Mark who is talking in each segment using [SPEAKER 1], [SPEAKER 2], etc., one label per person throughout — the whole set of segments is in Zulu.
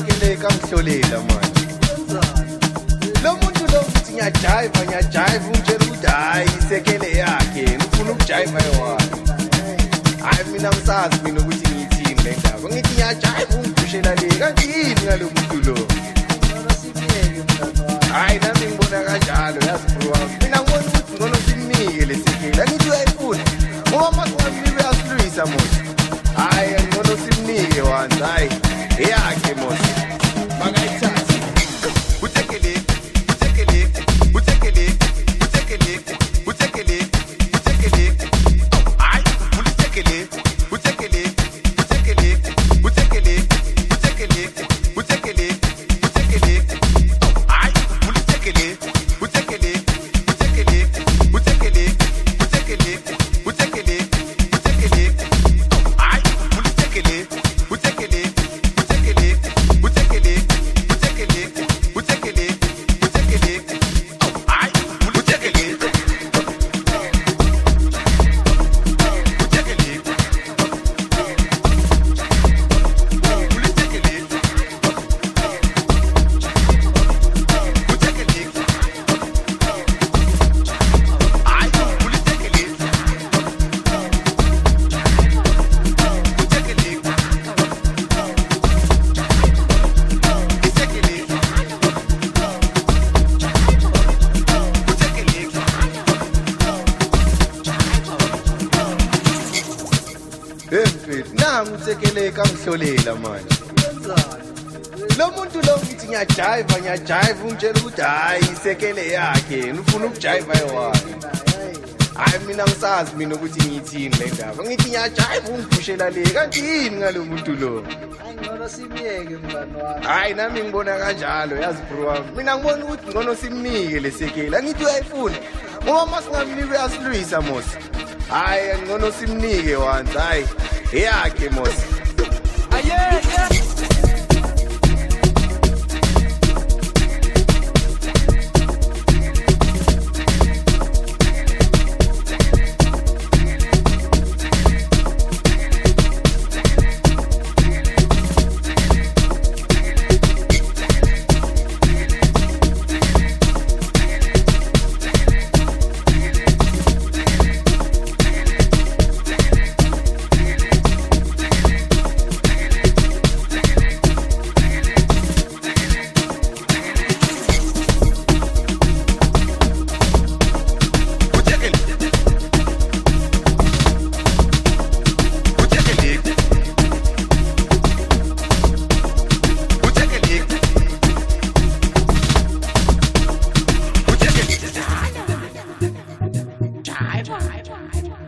[SPEAKER 1] ngihlolela manje. Lo muntu lo uthi ngiyajiva ngiyajiva ungitshela ukuthi hayi isekele yakhe ngifuna ukujiva yona. Hayi mina ngisazi mina ukuthi ngiyithini le ndaba. Ngithi ngiyajiva ungiphushela le kanti yini ngalo muntu lo? Hayi nami ngibona kanjalo yazi bro wami mfethu nangu usekeleka ngihlolela manje. Lo muntu lo ngithi ngiyajiva ngiyajiva ungitshela ukuthi hayi isekele yakhe ngifuna ukujiva yona hayi mina ngisazi mina ukuthi ngiyithini le ndaba. Ngithi ngiyajiva ungiphushela le kanti yini ngalo muntu lo?
[SPEAKER 2] Ngcono simyeke mngani wami.
[SPEAKER 1] Hayi nami ngibona kanjalo yazi bro wami. Mina ngibona ukuthi ngcono simnike lesekele angithi uyayifuna? Ngoba masingamnike uyasilwisa mos. Hayi ngcono simnike wanzi hayi. E aqui, moça.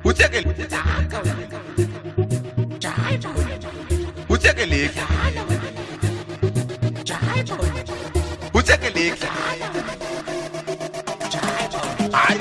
[SPEAKER 1] uthekeleki uthekeleki hayi